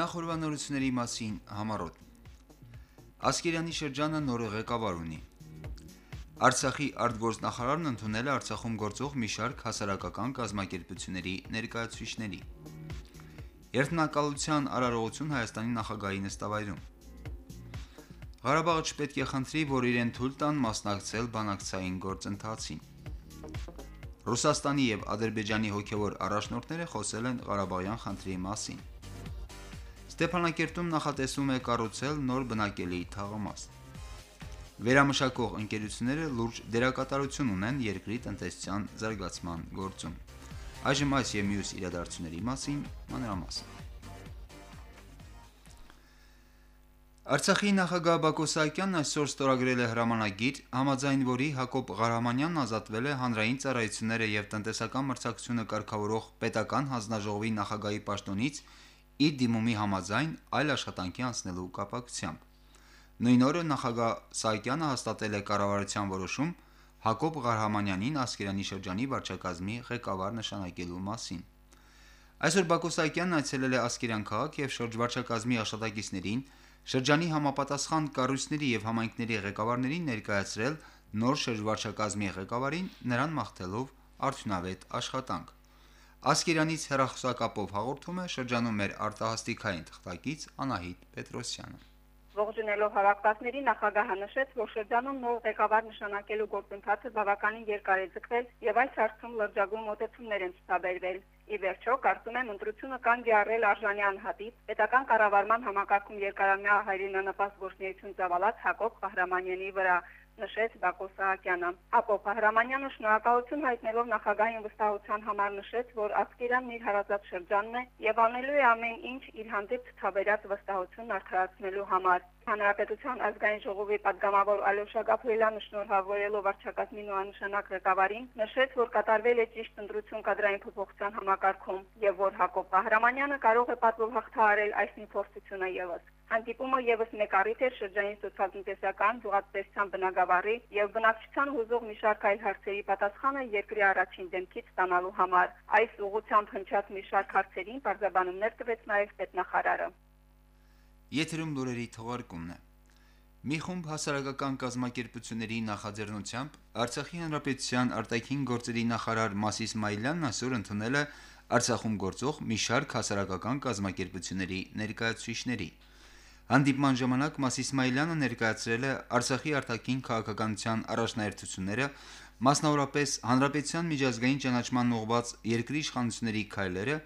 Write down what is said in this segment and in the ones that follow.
Նախորbanությունների մասին համառոտ Ասկերանի շրջանը նոր ղեկավար ունի Արցախի արտգործնախարարն ընդունել է Արցախում գործող մի շարք հասարակական կազմակերպությունների ներկայացուցիչների Երթնակալության արարողություն Հայաստանի նախագահի նստավայրում Ղարաբաղը չպետք է խնդրի, որ իրեն թույլ տան մասնակցել բանակցային գործընթացին Ռուսաստանի եւ Ադրբեջանի հոգեվոր առաջնորդները խոսել են Ղարաբաղյան խնդրի մասին Ստեփանակերտում նախատեսվում է կառուցել նոր բնակելի թաղամաս։ Վերամշակող ընկերությունները լուրջ դերակատարություն ունեն երկրի տնտեսության զարգացման գործում։ Այժմ այս եւ մյուս իրադարձությունների մասին մանրամասն։ Արցախի նախագահ Բակո Սահակյանն այսօր ստորագրել է հրամանագիր, համաձայն որի Հակոբ Ղարամանյանն ազատվել է հանրային ծառայությունները եւ տնտեսական մրցակցությունը կարգավորող պետական հանձնաժողովի նախագահի պաշտոնից իր դիմումի համաձայն այլ աշխատանքի անցնելու կապակցությամբ։ Նույն օրը նախագահ Սահակյանը հաստատել է կառավարության որոշում Հակոբ Ղարհամանյանին Ասկերանի շրջանի վարչակազմի ղեկավար նշանակելու մասին։ Այսօր Բակո Սահակյանն այցելել է Ասկերան քաղաք եւ շրջվարչակազմի աշխատակիցներին, շրջանի համապատասխան կառույցների եւ համայնքների ղեկավարներին ներկայացրել նոր շրջվարչակազմի ղեկավարին նրան մաղթելով արդյունավետ աշխատանք։ Ասկերանից հերախոսակապով հաղորդում է շրջանում մեր արտահասթիկային թղթակից Անահիտ Պետրոսյանը։ Ողջունելով հավաքվածների նախագահը նշեց, որ շրջանում նոր ղեկավար նշանակելու գործընթացը բավականին երկար է ձգվել եւ այս հարցում լրջագույն մոտեցումներ են ցուցաբերվել։ Ի վերջո, կարծում եմ, ընտրությունը կանգ է առել արժանի անհատի պետական կառավարման համակարգում երկարամյա հայրենանպաստ գործունեություն ծավալած Հակոբ Ղահրամանյանի վրա, նշեց Բակո Սահակյանը։ Հակոբ Ահրամանյանը շնորհակալություն հայտնելով նախագահային վստահության համար նշեց, որ Ասկերանն իր հարազատ շրջանն է եւ անելու է ամեն ինչ իր հանդեպ ցավերած վստահությունն արդարացնելու համար։ Հանրապետության ազգային ժողովի պատգամավոր Ալյոշա Գաբրելյանը շնորհավորելով արչակած մինուանշանակ ղեկավարին, նշեց, որ կատարվել է ճիշտ ընտրություն կադրային փոփոխության համակարգում եւ որ Հակոբ Ղահրամանյանը կարող է պատվով հաղթահարել այս ինքնորոշությունը եւս։ Հանդիպումը եւս մեկ առիթ էր շրջանի սոցիալ-տնտեսական զուգակցության բնակավարի եւ բնակչության հուզող մի շարք այլ հարցերի պատասխանը երկրի առաջին դեմքից ստանալու համար։ Այս ուղղությամբ հնչած մի շարք հարցերին բարձաբանումներ տվեց նաեւ պետնախարարը։ Եթերում լուրերի թողարկումն է։ Մի խումբ հասարակական կազմակերպությունների նախաձեռնությամբ Արցախի հանրապետության արտաքին գործերի նախարար Մասիս Մայլյանն այսօր ընդունել է Արցախում գործող մի շարք հասարակական կազմակերպությունների ներկայացուցիչների։ Հանդիպման ժամանակ Մաս Իսմայելյանը ներկայացրել է Արցախի արտաքին քաղաքականության առաջնահերթությունները, մասնավորապես հանրապետության միջազգային ճանաչման ուղղված երկրի իշխանությունների քայլերը,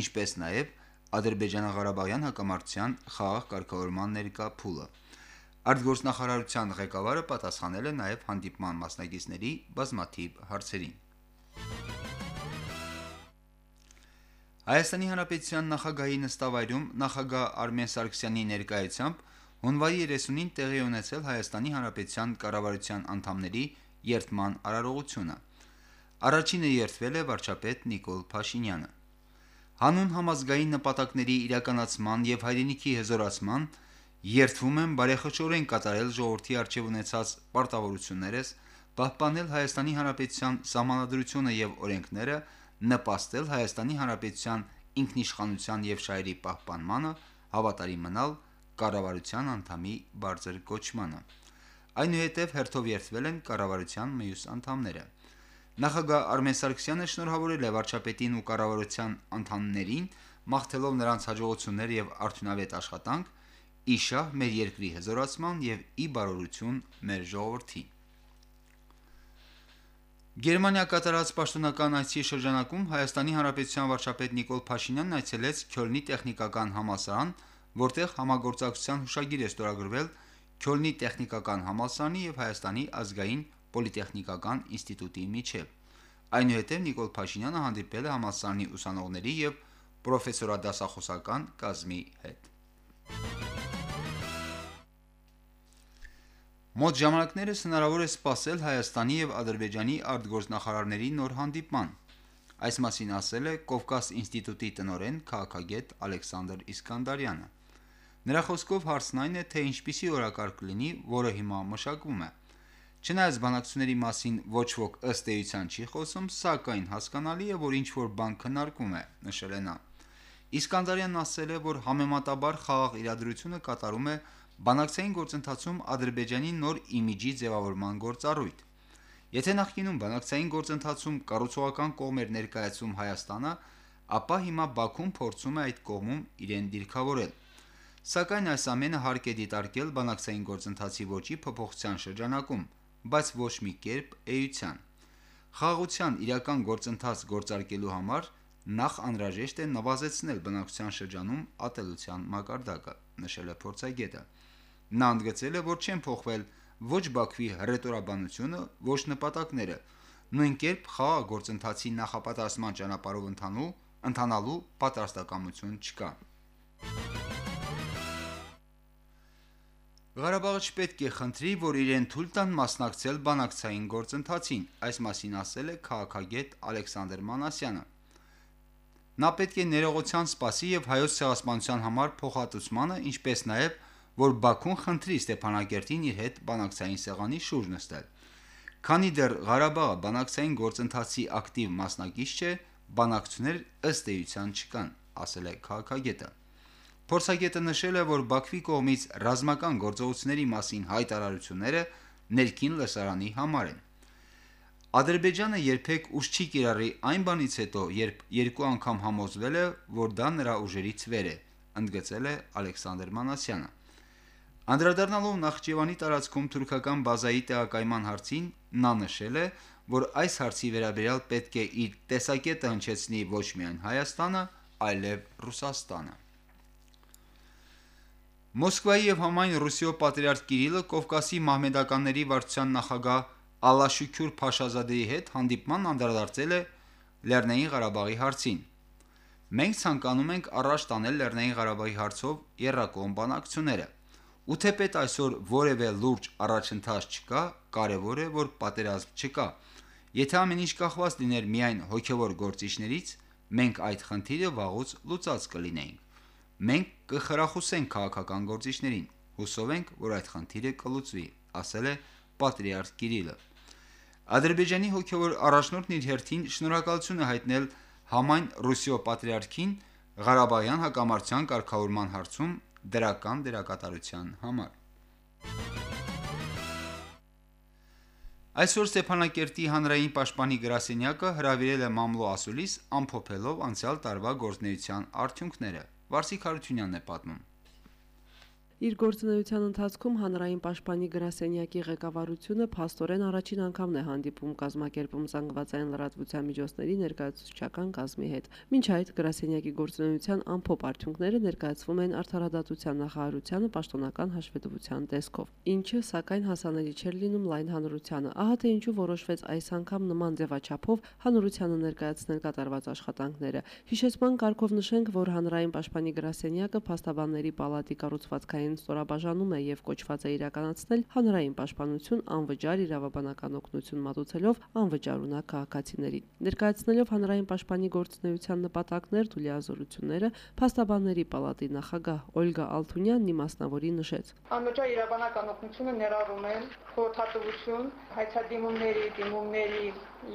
ինչպես նաև Ադրբեջանա-Ղարաբաղյան հակամարտության խաղաղ կարգավորման ներկա փուլը։ Արտգործնախարարության ղեկավարը պատասխանել է նաև հանդիպման մասնակիցների բազմաթիվ հարցերին։ Հայաստանի Հանրապետության նախագահի նստավայրում նախագահ Արմեն Սարգսյանի ներկայությամբ հունվարի 30-ին տեղի ունեցել Հայաստանի Հանրապետության կառավարության անդամների երթման արարողությունը։ Առաջինը երթվել է վարչապետ Նիկոլ Փաշինյանը։ Հանուն համազգային նպատակների իրականացման եւ հայրենիքի հզորացման երթվում եմ բարեխճորեն կատարել ժողովրդի արժեվ ունեցած պարտավորություններս, պահպանել Հայաստանի Հանրապետության սահմանադրությունը եւ օրենքները նպաստել Հայաստանի Հանրապետության ինքնիշխանության եւ շահերի պահպանմանը, հավատարիմ մնալ կառավարության անդամի բարձր կոչմանը։ Այնուհետև հերթով երթվել են կառավարության մյուս անդամները։ Նախագահ Արմեն Սարգսյանը շնորհավորել է վարչապետին ու կառավարության անդամներին, մաղթելով նրանց հաջողություններ եւ արդյունավետ աշխատանք՝ ի շահ մեր երկրի հզորացման եւ ի բարօրություն մեր ժողովրդի։ Գերմանիա կատարած պաշտոնական այցի շրջանակում Հայաստանի Հանրապետության վարչապետ Նիկոլ Փաշինյանն այցելեց Քյոլնի տեխնիկական համալսարան, որտեղ համագործակցության հուշագիր է ստորագրվել Քյոլնի տեխնիկական համալսարանի եւ Հայաստանի ազգային պոլիտեխնիկական ինստիտուտի միջև։ Այնուհետև Նիկոլ Փաշինյանը հանդիպել է համալսարանի ուսանողների եւ պրոֆեսորադասախոսական կազմի հետ։ Մոտ ժամանակներս հնարավոր է սպասել Հայաստանի եւ Ադրբեջանի արտգործնախարարների նոր հանդիպման։ Այս մասին ասել է Կովկաս ինստիտուտի տնօրեն քաղաքագետ Ալեքսանդր Իսկանդարյանը։ Նրա խոսքով հարցն այն է, թե ինչպիսի օրակարգ լինի, որը հիմա մշակվում է։ Չնայած բանակցությունների մասին ոչ ոք ըստ էության չի խոսում, սակայն հասկանալի է, որ ինչ որ բան քննարկում է, նշել է նա։ Իսկանդարյանն ասել է, որ համեմատաբար խաղաղ իրադրությունը կատարում է բանակցային գործընթացում Ադրբեջանի նոր իմիջի ձևավորման գործառույթ։ Եթե նախկինում բանակցային գործընթացում կառուցողական կողմ էր ներկայացում Հայաստանը, ապա հիմա Բաքուն փորձում է այդ կողմում իրեն դիրքավորել։ Սակայն այս ամենը հարկ է դիտարկել բանակցային գործընթացի ոճի փոփոխության շրջանակում, բայց ոչ մի կերպ էության։ Խաղաղության իրական գործընթաց գործարկելու համար նախ անհրաժեշտ է նվազեցնել բնակչության շրջանում ատելության մակարդակը, նշել է փորձագետը։ Նա ընդգծել է, որ չեն փոխվել ոչ Բաքվի հռետորաբանությունը, ոչ նպատակները։ Նույն կերպ խաղաղ նախապատրաստման ճանապարհով ընթանու ընթանալու պատրաստակամություն չկա։ Ղարաբաղը չպետք է խնդրի, որ իրեն թույլ տան մասնակցել բանակցային գործընթացին, այս մասին ասել է քաղաքագետ Ալեքսանդր Մանասյանը։ Նա պետք է ներողության սպասի եւ հայոց ցեղասպանության համար փոխհատուցմանը, ինչպես նաեւ որ Բաքուն խնդրի Ստեփանակերտին իր հետ բանակցային սեղանի շուրջ նստել։ Քանի դեռ Ղարաբաղը բանակցային գործընթացի ակտիվ մասնակից չէ, բանակցություններ ըստ էության չկան, ասել է քաղաքագետը։ Փորձագետը նշել է, որ Բաքվի կողմից ռազմական գործողությունների մասին հայտարարությունները ներքին լսարանի համար են։ Ադրբեջանը երբեք ուժ չի կիրառի այն բանից հետո, երբ երկու անգամ համոզվել է, որ դա նրա ուժերից վեր է, ընդգծել է Ալեքսանդր Մանասյանը։ Անդրադառնալով Նախճեվանի տարածքում թուրքական բազայի տեղակայման հարցին, նա նշել է, որ այս հարցի վերաբերյալ պետք է իր տեսակետը հնչեցնի ոչ միայն Հայաստանը, այլև Ռուսաստանը։ Մոսկվայի եւ համայն Ռուսիո պատրիարք Կիրիլը Կովկասի մահմեդականների վարչության նախագահ Ալաշուքյուր Փաշազադեի հետ հանդիպման անդրադարձել է Լեռնային Ղարաբաղի հարցին։ Մենք ցանկանում ենք առաջ տանել Լեռնային Ղարաբաղի հարցով երրակողմ բանակցությունները։ Ու թեպետ այսօր որևէ լուրջ առաջընթաց չկա, կարևոր է, որ պատերազմ չկա։ Եթե ամեն ինչ կախված լիներ միայն հոգևոր գործիչներից, մենք այդ խնդիրը վաղուց լուծած կլինեինք։ Մենք կխրախուսենք քաղաքական գործիչներին։ Հուսով ենք, որ այդ խնդիրը կլուծվի, ասել է պատրիարք Կիրիլը։ Ադրբեջանի հոգևոր առաջնորդն իր հերթին շնորհակալություն է հայտնել համայն Ռուսիո պատրիարքին Ղարաբաղյան հակամարտության կարգավորման հարցում դրական դերակատարության համար։ Այսօր Ստեփանակերտի հանրային պաշտպանի գրասենյակը հրավիրել է մամլո ասուլիս ամփոփելով անցյալ տարվա գործնեության արդյունքները։ Վարսիկ Հարությունյանն է պատմում։ Իր գործունեության ընթացքում հանրային պաշտպանի գրասենյակի ղեկավարությունը փաստորեն առաջին անգամն է հանդիպում կազմակերպում զանգվածային լրատվության միջոցների ներկայացուցչական կազմի հետ։ Մինչ այդ գրասենյակի գործունեության ամփոփ արդյունքները ներկայացվում են Արդարադատության նախարարությանը պաշտոնական հաշվետվության տեսքով, ինչը սակայն հասանելի չէր լինում լայն հանրությանը։ Ահա թե ինչու որոշվեց այս անգամ նման ձևաչափով հանրությանը ներկայացնել կատարված աշխատանքները։ Հիշեցման կարգով նշենք, որ հանրային պաշտպանի գրասենյակը փաստաբանների պալատի կառուցվածքային հանրային ստորաբաժանում է եւ կոչված է իրականացնել հանրային պաշտպանություն անվճար իրավաբանական օգնություն մատուցելով անվճարունակ քաղաքացիներին։ Ներկայացնելով հանրային պաշտպանի գործունեության նպատակներ ու լիազորությունները, փաստաբանների պալատի նախագահ Օլգա Ալթունյանն իմաստնավորի նշեց. Անվճար իրավաբանական օգնությունը ներառում է խորհրդատվություն, հայցադիմումների, դիմումների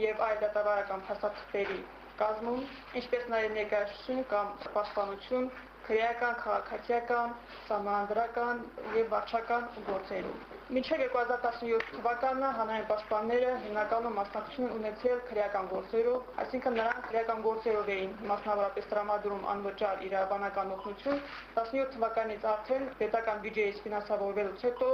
եւ այլ դատավարական փաստաթղթերի կազմում, ինչպես նաև ներկայացություն կամ պաշտպանություն քրեական, քաղաքացիական, համանդրական եւ վարչական գործերում։ Մինչև 2017 թվականը հանրային պաշտպանները հիմնականում մասնակցություն ունեցել քրեական գործերով, այսինքն նրանք քրեական գործերով էին մասնավորապես տրամադրում անվճար իրավաբանական օգնություն, 17 թվականից արդեն պետական բյուջեից ֆինանսավորվելուց հետո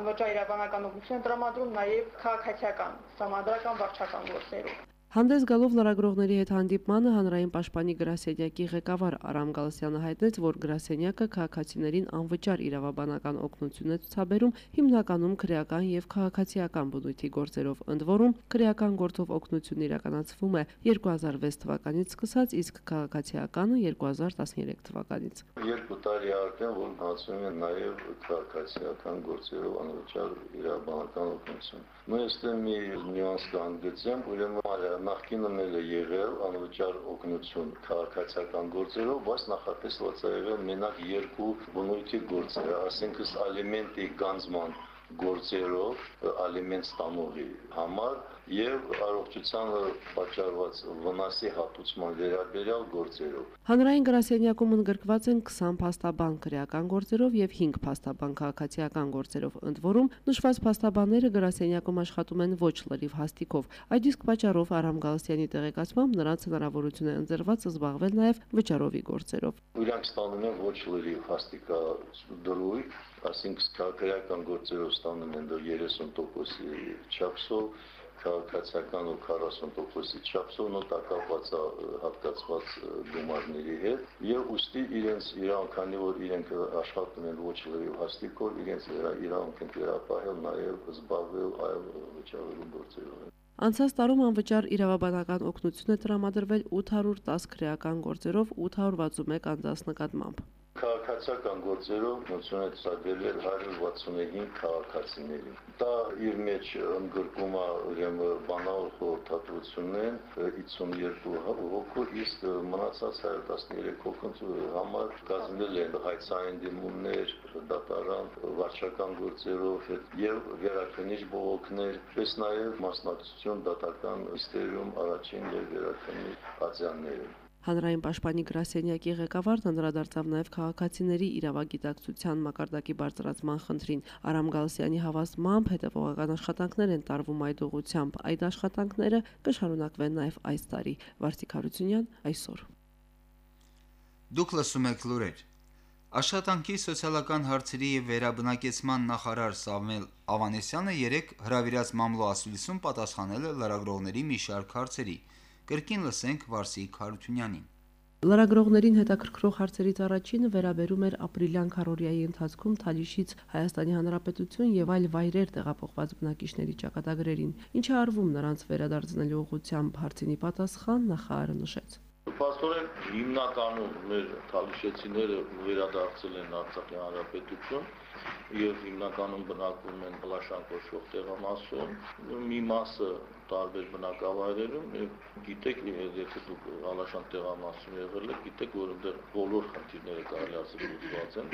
անվճար իրավաբանական օգնություն տրամադրում նաև քաղաքացիական, համանդրական վարչական գործերով։ Հանդես գալով լրագրողների հետ հանդիպմանը հանրային պաշտպանի գրասենյակի ղեկավար Արամ Գալստյանը հայտնեց, որ գրասենյակը քաղաքացիներին անվճար իրավաբանական օգնություն է ցուցաբերում հիմնականում քրեական եւ քաղաքացիական բնույթի գործերով։ Ընդ որում, քրեական գործով օգնությունն իրականացվում է 2006 թվականից սկսած, իսկ քաղաքացիականը 2013 թվականից։ Երկու տարի արդեն որ բացվում է նաեւ քաղաքացիական գործերով անվճար իրավաբանական օգնություն։ Մենք այստեղ մի նյուանս կհանդգծեմ, ուրեմն նախկինում էլ է եղել անվճար օգնություն քաղաքացիական գործերով, բայց նախատեսված է եղել մենակ երկու բնույթի գործերը, ասենք ալիմենտի գանձման գործերով ալիմենտ ստանողի համար եւ առողջությանը պատճառված վնասի հատուցման վերաբերյալ գործերով։ Հանրային գրասենյակում ընդգրկված են 20 փաստաբան քրեական գործերով եւ 5 փաստաբան քաղաքացիական գործերով, ընդ որում նշված փաստաբանները գրասենյակում աշխատում են ոչ լրիվ հաստիկով։ Այդ իսկ պատճառով Արամ Գալստյանի տեղեկացմամբ նրանց հնարավորություն է ընձեռված զբաղվել նաեւ վճարովի գործերով։ Իրանք ստանում են ոչ լրիվ հաստիկա դրույթ, ասինքն քաղաքական գործերով ստանում են դեռ 30%-ի չափսով քաղաքացիական ու 40%-ի չափսով նոտակապված հատկացված գումարների հետ եւ ուստի իրենց իրավունք քանի որ իրենք աշխատում են ոչ լրիվ հաստիկով իրենց իրավունք են վերապահել նաեւ զբաղվել այլ վճարելու գործերով Անցած տարում անվճար իրավաբանական օգնություն է տրամադրվել 810 քրեական գործերով 861 անձանց նկատմամբ։ Քաղաքացիական գործերով մոծուն է ցուցադրել 165 քաղաքացիների։ Դա իր մեջ ընդգրկում է ուրեմն բանալ խորհրդատվությունն 52 հոգու, իսկ մնացած 113 հոգու համար կազմել են հայցային դիմումներ, դատարան, վարչական գործերով եւ վերաքնիչ բողոքներ, պես նաեւ մասնակցություն դատական իստերիում առաջին եւ վերաքնիչ ածյանները։ Հանրային պաշտպանի գրասենյակի ղեկավարն անդրադարձավ նաև քաղաքացիների իրավագիտակցության մակարդակի բարձրացման խնդրին։ Արամ Գալսյանի հավաստմամբ հետևողական աշխատանքներ են տարվում այդ ուղությամբ։ Այդ աշխատանքները կշարունակվեն նաև այս տարի։ Վարսիկ Հարությունյան այսօր։ Դուք լսում եք լուրեր։ Աշխատանքի սոցիալական հարցերի եւ վերաբնակեցման նախարար Սամվել Ավանեսյանը երեք հրավիրած մամլո ասուլիսում պատասխանել է լրագրողների մի շարք հարցերի։ Կրկին լսենք Վարսիկ Հարությունյանին։ Լրագրողներին հետաքրքրող հարցերից առաջինը վերաբերում էր ապրիլյան քարորիայի ընթացքում Թալիշից Հայաստանի Հանրապետություն եւ այլ վայրեր տեղափոխված բնակիչների ճակատագրերին, ինչը արվում նրանց վերադարձնելու ուղղությամբ հարցինի պատասխան նախարարը նշեց։ Պաստորեն հիմնականում մեր թալիշեցիները վերադարձել են Արցախի Հանրապետություն եւ հիմնականում բնակվում են Պլաշան կոչվող տեղամասում։ Մի մասը տարբեր բնակավայրերում եւ գիտեք, եթե դուք Ալաշան տեղամասում եղել եք, գիտեք, որ այնտեղ բոլոր խնդիրները կարելի ասել լուծված են,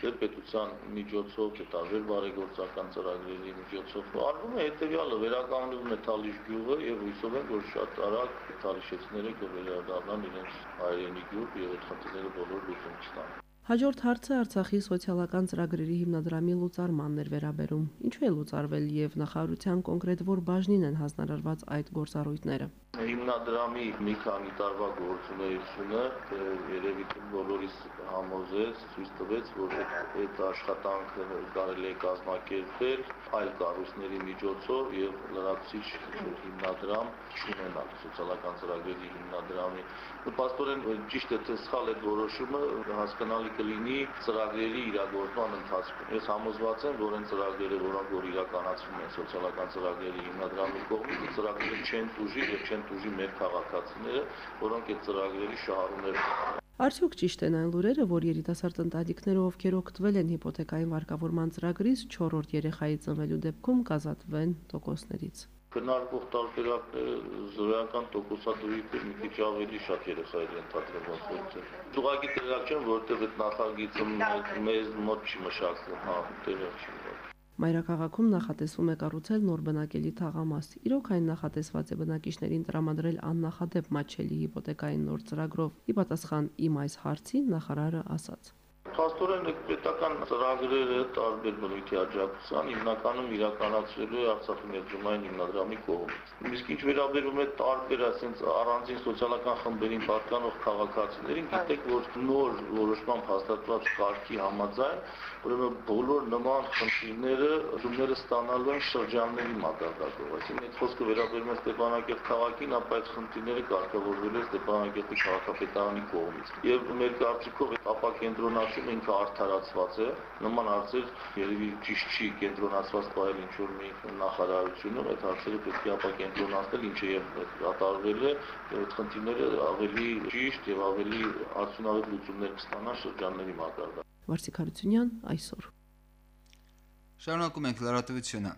թե պետության միջոցով, թե տարբեր բարեգործական ծրագրերի միջոցով արվում է հետեւյալը, վերականգնվում է Թալիշ գյուղը եւ հույսով ենք, որ շատ արագ Թալիշեցիները կվերադառնան իրենց հայրենի գյուղ եւ այդ խնդիրները բոլոր լուծում կստանան։ Հաջորդ հարցը Արցախի սոցիալական ծրագրերի հիմնադրամի լուծարմանն էր վերաբերում։ Ինչու է լուծարվել եւ նախարարության կոնկրետ որ բաժնին են հանձնարարված այդ գործառույթները։ Հիմնադրամի մի քանի տարվա գործունեությունը երևի բոլորիս համոզեց, ցույց տվեց, որ այդ աշխատանքը կարելի է կազմակերպել այլ կառույցների միջոցով եւ լրացուցիչ հիմնադրամ չունենալ սոցիալական ծրագրերի հիմնադրամի։ Պաստորեն ճիշտ է թե սխալ է որոշումը հասկանալի կլինի ծրագրերի իրագործման ընթացքում։ Ես համոզված եմ, որ այն ծրագրերը, որոնք որ իրականացվում են սոցիալական ծրագրերի հիմնադրամի կողմից, ծրագրերը չեն դուժի եւ չեն դուժի մեր քաղաքացիները, որոնք այդ ծրագրերի շահառուներ Արդյոք ճիշտ են այն լուրերը, որ երիտասարդ ընտանիքները, ովքեր օգտվել են հիպոթեկային վարկավորման ծրագրից 4-րդ երեխայի ծնվելու դեպքում կազատվեն տոկոսներից քննարկող տարբերակները զորական տոկոսադրույթը մի քիչ ավելի շատ երեխաների ընդհանրված գործեր։ Ուղղակի տեղակ չեմ, որտեղ այդ նախագիծը մեզ մոտ չի մշակվում, հա, տեղակ չի։ Մայրաքաղաքում նախատեսվում է կառուցել նոր բնակելի թաղամաս։ Իրոք այն նախատեսված է բնակիչներին տրամադրել աննախադեպ մատչելի հիպոթեկային նոր ծրագրով։ Ի պատասխան իմ այս հարցին նախարարը ասաց. Փաստորեն պետական ծրագրերը տարբեր բնույթի աջակցության հիմնականում իրականացվելու է Արցախի ներդրումային հիմնադրամի կողմից։ Իսկ ինչ վերաբերում է տարբեր ասենց առանձին սոցիալական խմբերին պատկանող քաղաքացիներին, գիտեք, որ նոր որոշման հաստատված կարգի համաձայն ուրեմն բոլոր նման խնդիրները դումները ստանալու են շրջանների մակարդակով։ Այսինքն այդ խոսքը վերաբերում է Ստեփանակերտ քաղաքին, ապա այդ խնդիրները կարգավորվել է Ստեփանակերտի քաղաքապետարանի կողմից։ Եւ մեր կարծիքով հարցում ինքը արդարացված է, նման հարցեր երևի ճիշտ չի կենտրոնացված բայել ինչ որ մի նախարարությունում, այդ հարցերը պետք է ապակենտրոնացնել, ինչը եւ կատարվել է, եւ այդ խնդիրները ավելի ճիշտ եւ ավելի արդյունավետ լուծումներ կստանան շրջանների մակարդակում։ Վարսիկ Հարությունյան այսօր։ Շարունակում ենք լրատվությունը։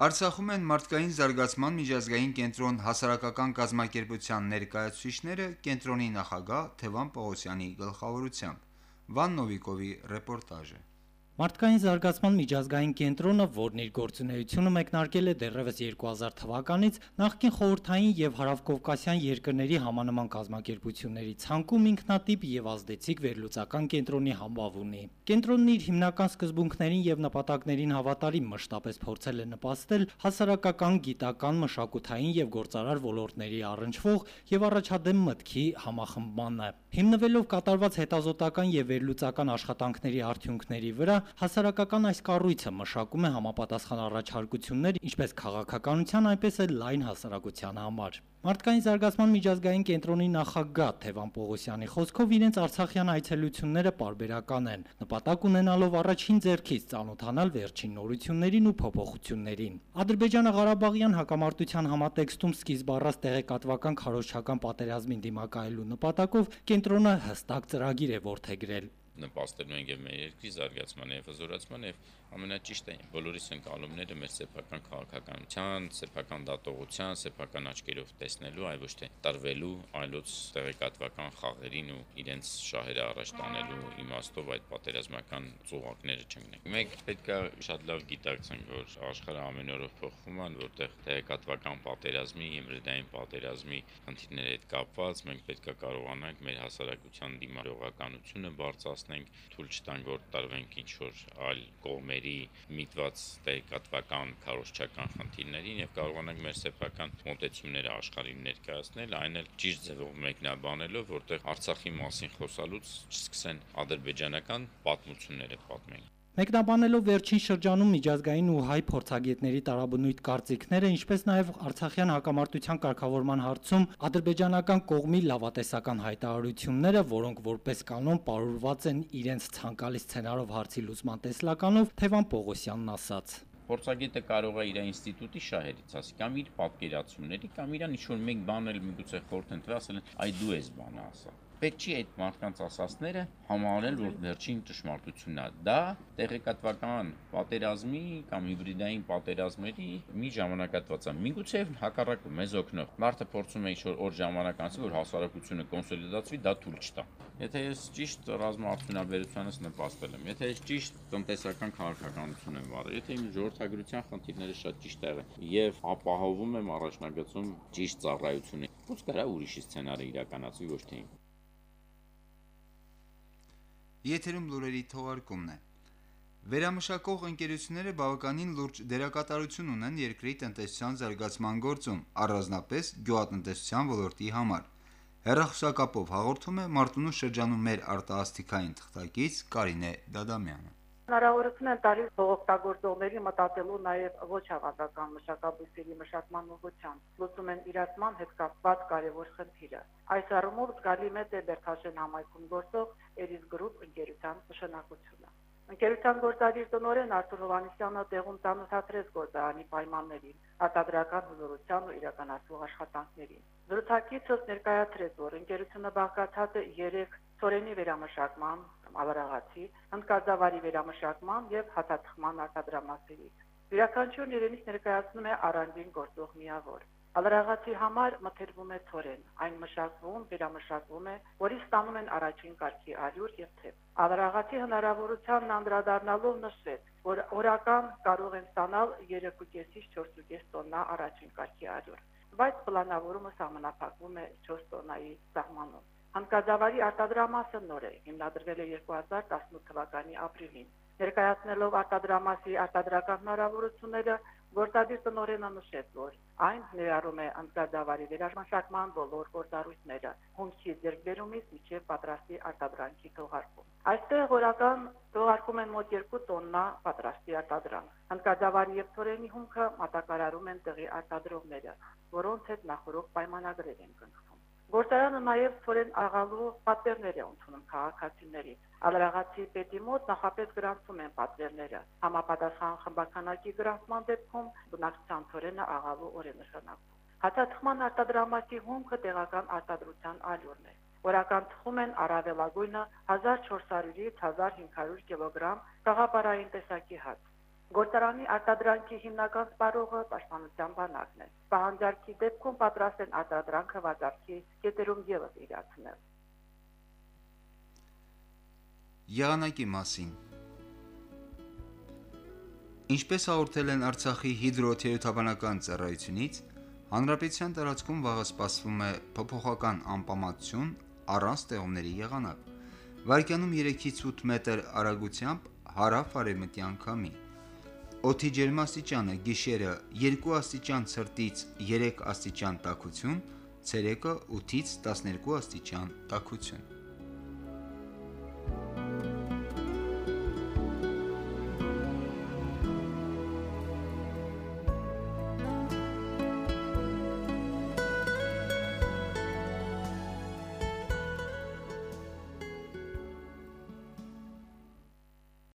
Արցախում են մարդկային զարգացման միջազգային կենտրոն հասարակական կազմակերպության ներկայացուցիչները կենտրոնի նախագահ Թևան Պողոսյանի գլխավորությամբ։ Ванновікові репортажі. Մարդկային զարգացման միջազգային կենտրոնը, որն իր գործունեությունը մեկնարկել է դեռևս 2000 թվականից, նախկին խորհրդային եւ հարավկովկասյան երկրների համանման կազմակերպությունների ցանկում ինքնատիպ եւ ազդեցիկ վերլուծական կենտրոնի համբավ ունի։ Կենտրոնն իր հիմնական սկզբունքներին եւ նպատակներին հավատարիմ մշտապես փորձել է նպաստել հասարակական, գիտական, մշակութային եւ գործարար ոլորտների առնչվող եւ առաջադեմ մտքի համախմբմանը։ Հիմնվելով կատարված հետազոտական եւ վերլուծական աշխատանքների արդյունքների վրա, հասարակական այս կառույցը մշակում է համապատասխան առաջարկություններ ինչպես քաղաքականության, այնպես էլ լայն հասարակության համար։ Մարդկային զարգացման միջազգային կենտրոնի նախագահ Թևան Պողոսյանի խոսքով իրենց Արցախյան այցելությունները parberakan են, նպատակ ունենալով առաջին ձեռքից ծանոթանալ վերջին նորություններին ու փոփոխություններին։ Ադրբեջանա-Ղարաբաղյան հակամարտության համատեքստում սկիզբ առած տեղեկատվական քարոշչական պատերազմին դիմակայելու նպատակով կենտրոնը հստակ ծրագիր է որդեգրել նպաստելու են եւ մեր երկրի զարգացման եւ հզորացման եւ ամենաճիշտը բոլորիս ընկալումները մեր սեփական քաղաքականության, սեփական դատողության, սեփական աչքերով տեսնելու, այլ ոչ թե տարվելու այլոց տեղեկատվական խաղերին ու իրենց շահերը առաջ տանելու իմաստով այդ պատերազմական ծուղակները չընկնենք։ Մենք պետք է շատ լավ գիտակցենք, որ աշխարհը ամեն օրով փոխվում է, որտեղ տեղեկատվական պատերազմի, հիմրդային պատերազմի խնդիրների հետ կապված մենք պետք է կարողանանք մեր հասարակության դիմադրողականությունը բարձրացնենք, թույլ չտանք, որ տարվենք ինչ որ այլ կողմերի խնդիրների, միտված տեղեկատվական քարոշչական խնդիրներին եւ կարողանանք մեր սեփական մոտեցումները աշխարհին ներկայացնել, այն էլ ճիշտ ձևով մեկնաբանելով, որտեղ Արցախի մասին խոսալուց չսկսեն ադրբեջանական պատմությունները պատմել։ Մեկնաբանելով վերջին շրջանում միջազգային ու հայ փորձագետների տարաբնույթ կարծիքները, ինչպես նաև Արցախյան հակամարտության կարգավորման հարցում ադրբեջանական կողմի լավատեսական հայտարարությունները, որոնք որպես կանոն պարուրված են իրենց ցանկալի սցենարով հարցի լուծման տեսլականով, Թևան Պողոսյանն ասաց. Փորձագետը կարող է իր ինստիտուտի շահերից ասի կամ իր պատկերացումների կամ իրան ինչ որ մեկ բան էլ միգուցե խորտ ընտրել ասել այ դու ես բանը ասա պետք չի այդ մարդկանց ասասները համարել, որ վերջին ճշմարտությունն է։ Դա տեղեկատվական պատերազմի կամ հիբրիդային պատերազմների մի ժամանակատված է։ Միգուցե հակառակը մեզ օգնող։ Մարդը փորձում է ինչ-որ օր ժամանակ անցի, որ հասարակությունը կոնսոլիդացվի, դա թույլ չտա։ Եթե ես ճիշտ ռազմաարդյունաբերությանս նպաստել եմ, եթե ես ճիշտ տնտեսական քաղաքականություն եմ վարել, եթե իմ ժողովրդագրության խնդիրները շատ ճիշտ եղեն եւ ապահովում եմ առաջնագծում ճիշտ ծառայությունը, ո՞ց կարա ուրիշի սցենարը իրականացվի ոչ թե իմ։ Եթերում լուրերի թողարկումն է։ Վերամշակող ընկերությունները բավականին լուրջ դերակատարություն ունեն երկրի տնտեսության զարգացման գործում, առանձնապես գյուղատնտեսության ոլորտի համար։ Հերրախոսակապով հաղորդում է Մարտունու շրջանում մեր արտահասթիկային թղթակից Կարինե Դադամյանը։ Հնարավորություն են տալիս օգտագործողների մտածելու նաև ոչ հավաքական մշակաբույսերի մշակման ուղղությամբ։ Լուծում են իրացման հետ կապված կարևոր խնդիրը։ Այս առումով զգալի մեծ է Բերթաշեն համայնքում գործող Eris Group ընկերության նշանակությունը։ Ընկերության գործադիր տնօրեն Արթուր Հովանեսյանը տեղում ծանոթացրեց գործարանի պայմաններին, արտադրական հզորության ու իրականացվող աշխատանքներին։ Զրուցակիցս ներկայացրեց, որ ընկերությունը բաղկացած է 3 ծորենի վերամշակման, ավարաղացի, հնդկազավարի վերամշակման եւ հացաթխման արտադրամասերից։ Յուրաքանչյուրն իրենից ներկայացնում է առանձին գործող միավոր։ Ալրաղացի համար մթերվում է ծորեն, այն մշակվում, վերամշակվում է, որից ստանում են առաջին կարգի ալյուր եւ թեփ։ Ալրաղացի հնարավորությանն անդրադառնալով նշեց, որ օրական կարող են ստանալ 3.5-ից 4.5 տոննա առաջին կարգի ալյուր, բայց պլանավորումը սահմանափակվում է 4 տոննայի սահմանում։ Հանկարծավարի արտադրամասը նոր է, հիմնադրվել է 2018 թվականի ապրիլին։ Ներկայացնելով արտադրամասի արտադրական հնարավորությունները, Գործադիր տնօրենը նշեց, որ այն ներառում է անցկացավարի վերամշակման բոլոր գործառույթները, հումքի ձեռքբերումից մինչև պատրաստի արտադրանքի թողարկում։ Այստեղ օրական թողարկում են մոտ 2 տոննա պատրաստի արտադրանք։ Անցկացավարի եւ թորենի հումքը մատակարարում են տեղի արտադրողները, որոնց հետ նախորդ պայմանագրեր են կնքվում։ Գործարանը նաև ծորեն աղալու պատվերներ է ընդունում քաղաքացիներից։ Ալրաղացի պետի մոտ նախապես գրանցում են պատվերները։ Համապատասխան խմբականակի գրանցման դեպքում բնակչության ծորենը աղալու օր է նշանակվում։ Հացաթխման արտադրամասի հումքը տեղական արտադրության ալյուրն է։ Օրական թխում են առավելագույնը 1400-ից 1500 կիլոգրամ տաղապարային տեսակի հաց։ Գործարանի արտադրանքի հիմնական սպառողը պաշտպանության բանակն է։ Պահանջարկի դեպքում պատրաստ են արտադրանքը վաճառքի կետերում եւս իրացնել։ Եղանակի մասին Ինչպես հաղորդել են Արցախի հիդրոթերապևտաբանական ծառայությունից, հանրապետության տարածքում վաղը սպասվում է փոփոխական անպամատություն առանց ստեղումների եղանակ։ Վարկյանում 3-ից 8 մետր արագությամբ հարավ-արևմտյան քամի։ Օդի ջերմաստիճանը՝ գիշերը 2 աստիճան ցրտից 3 աստիճան տաքություն, ցերեկը 8-ից 12 աստիճան տաքություն։